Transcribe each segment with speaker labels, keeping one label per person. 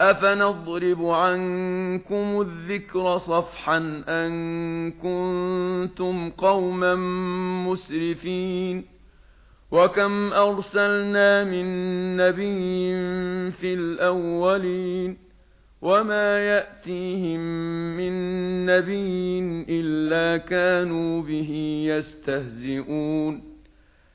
Speaker 1: أَفَنَضْرِبُ عَنكُمُ الذِّكْرَ صَفْحًا أَن كُنتُمْ قَوْمًا مُسْرِفِينَ وَكَمْ أَرْسَلْنَا مِن نَّبِيٍّ فِي الْأَوَّلِينَ وَمَا يَأْتِيهِم مِّن نَّبِيٍّ إِلَّا كَانُوا بِهِ يَسْتَهْزِئُونَ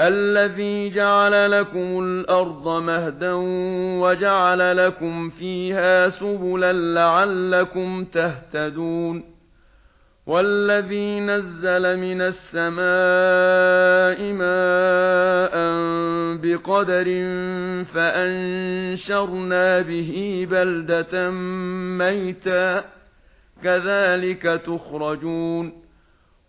Speaker 1: الذي جعل لكم الارض مهدا وجعل لكم فيها سبلا لعلكم تهتدون والذي نزل من السماء ماء بقدر فانشرنا به بلدة ميتا كذلك تخرجون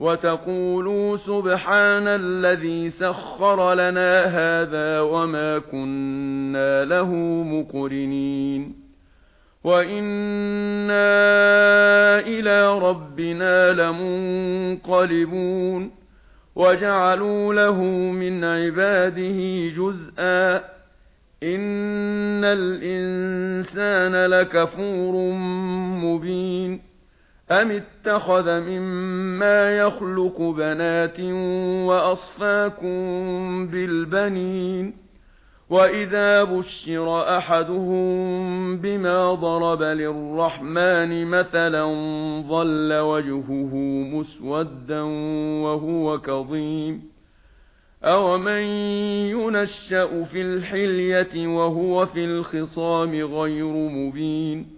Speaker 1: وَتَقُولُوا سُبْحَانَ الَّذِي سَخَّرَ لَنَا هَذَا وَمَا كُنَّا لَهُ مُقْرِنِينَ وَإِنَّا إِلَى رَبِّنَا لَمُنقَلِبُونَ وَجَعَلُوا لَهُ مِنْ عِبَادِهِ جُزْءًا إِنَّ الْإِنسَانَ لَكَفُورٌ مُبِينٌ أَمِ اتَّخَذَ مِمَّا يَخْلُقُ بَنَاتٍ وَأَصْفَاكُمْ بِالْبَنِينَ وَإِذَا بُشِّرَ أَحَدُهُم بِمَا ضَرَبَ لِلرَّحْمَنِ مَثَلًا ظَلَّ وَجْهُهُ مُسْوَدًّا وَهُوَ كَظِيمٌ أَوَمَن يُنَشَّأُ فِي الْحِلْيَةِ وَهُوَ فِي الْخِصَامِ غَيْرُ مُبِينٍ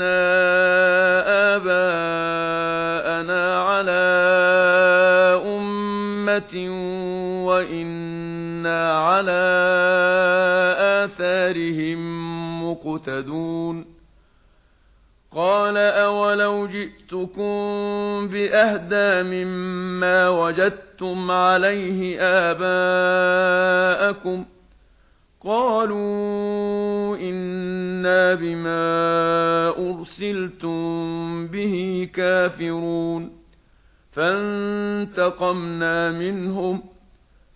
Speaker 1: مهتدون قال اولو جئتكم باهدى مما وجدتم عليه اباءكم قالوا إنا بما أرسلتم به كافرون فانتقمنا منهم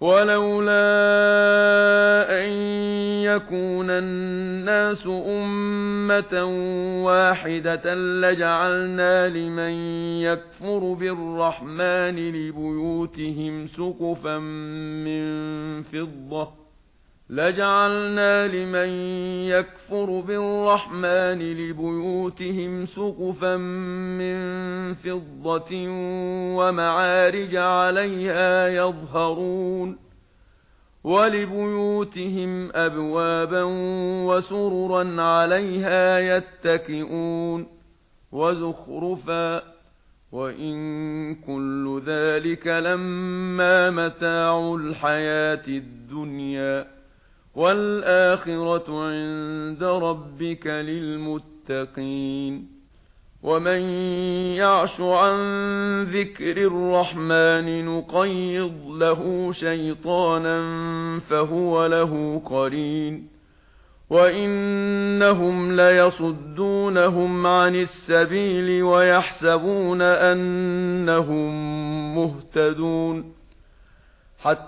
Speaker 1: ولولا ان يكون الناس امه واحده لجعلنا لمن يكفر بالرحمن لبيوتهم سقفا من فضه لَجَعَلْنَا لِمَن يَكْفُرُ بِالرَّحْمَنِ لِبُيُوتِهِمْ سُقُفًا مِّن فِضَّةٍ وَمَعَارِجَ عَلَيْهَا يَظْهَرُونَ وَلِبُيُوتِهِمْ أَبْوَابًا وَسُرُرًا عَلَيْهَا يَتَّكِئُونَ وَزُخْرُفًا وَإِن كُلُّ ذَلِكَ لَمَّا مَتَاعُ الْحَيَاةِ الدُّنْيَا والآخرة عند ربك للمتقين ومن يعش عن ذكر الرحمن نقيض له شيطانا فهو له قرين وَإِنَّهُمْ لَيَصُدُّونَهُمْ عَنِ السَّبِيلِ وَيَحْسَبُونَ أَنَّهُم مُّهْتَدُونَ حَتَّى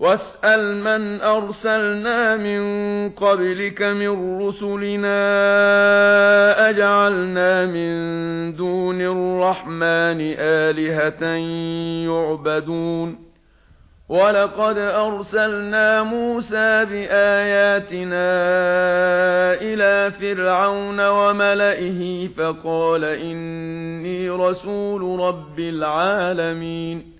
Speaker 1: وَاسْأَلْ مَنْ أَرْسَلْنَا مِنْ قَبْلِكَ مِنْ رُسُلِنَا أَجَعَلْنَا مِنْ دُونِ الرَّحْمَنِ آلِهَةً يُعْبَدُونَ وَلَقَدْ أَرْسَلْنَا مُوسَى بِآيَاتِنَا إِلَى فِرْعَوْنَ وَمَلَئِهِ فَقَالَ إِنِّي رَسُولُ رَبِّ الْعَالَمِينَ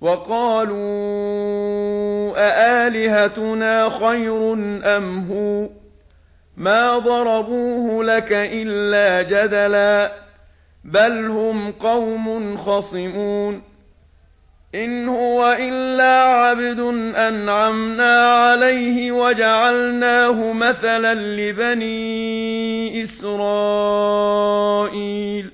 Speaker 1: وَقَالُوا أَآلِهَتُنَا خَيْرٌ أَمْ هُوَ مَا ضَرَبُوهُ لَكَ إِلَّا جَدَلًا بَلْ هُمْ قَوْمٌ خَصِمُونَ إِنْ هُوَ إِلَّا عَبْدٌ أَنْعَمْنَا عَلَيْهِ وَجَعَلْنَاهُ مَثَلًا لِبَنِي إِسْرَائِيلَ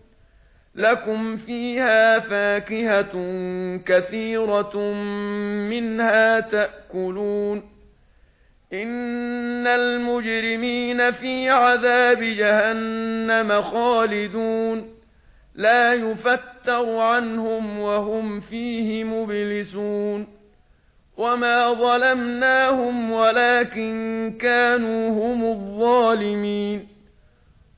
Speaker 1: لَكُمْ فِيهَا فَاكِهَةٌ كَثِيرَةٌ مِنْهَا تَأْكُلُونَ إِنَّ الْمُجْرِمِينَ فِي عَذَابِ جَهَنَّمَ خَالِدُونَ لَا يُفَتَّرُ عَنْهُمْ وَهُمْ فِيهِ مُبْلِسُونَ وَمَا ظَلَمْنَاهُمْ وَلَكِنْ كَانُوا هُمُ الظَّالِمِينَ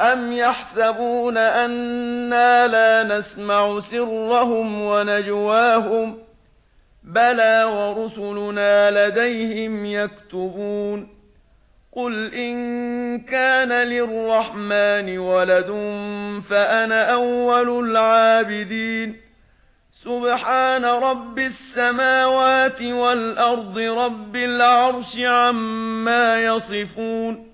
Speaker 1: أَمْ يَحْسَبُونَ أَنَّا لَا نَسْمَعُ سِرَّهُمْ وَنَجْوَاهُمْ بَلَى وَرُسُلُنَا لَدَيْهِمْ يَكْتُبُونَ قُلْ إِن كَانَ لِلرَّحْمَنِ وَلَدٌ فَأَنَا أَوَّلُ الْعَابِدِينَ سُبْحَانَ رَبِّ السَّمَاوَاتِ وَالْأَرْضِ رَبِّ الْعَرْشِ عَمَّا يَصِفُونَ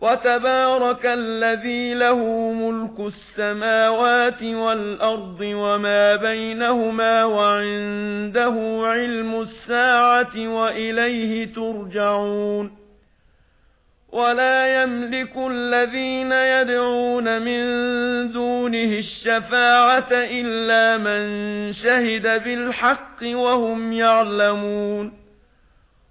Speaker 1: وَتَبَارَكَ الَّذِي لَهُ مُلْكُ السَّمَاوَاتِ وَالْأَرْضِ وَمَا بَيْنَهُمَا وَعِندَهُ عِلْمُ السَّاعَةِ وَإِلَيْهِ تُرْجَعُونَ وَلَا يَمْلِكُ الَّذِينَ يَدْعُونَ مِن دُونِهِ الشَّفَاعَةَ إِلَّا مَن شَهِدَ بِالْحَقِّ وَهُمْ يَعْلَمُونَ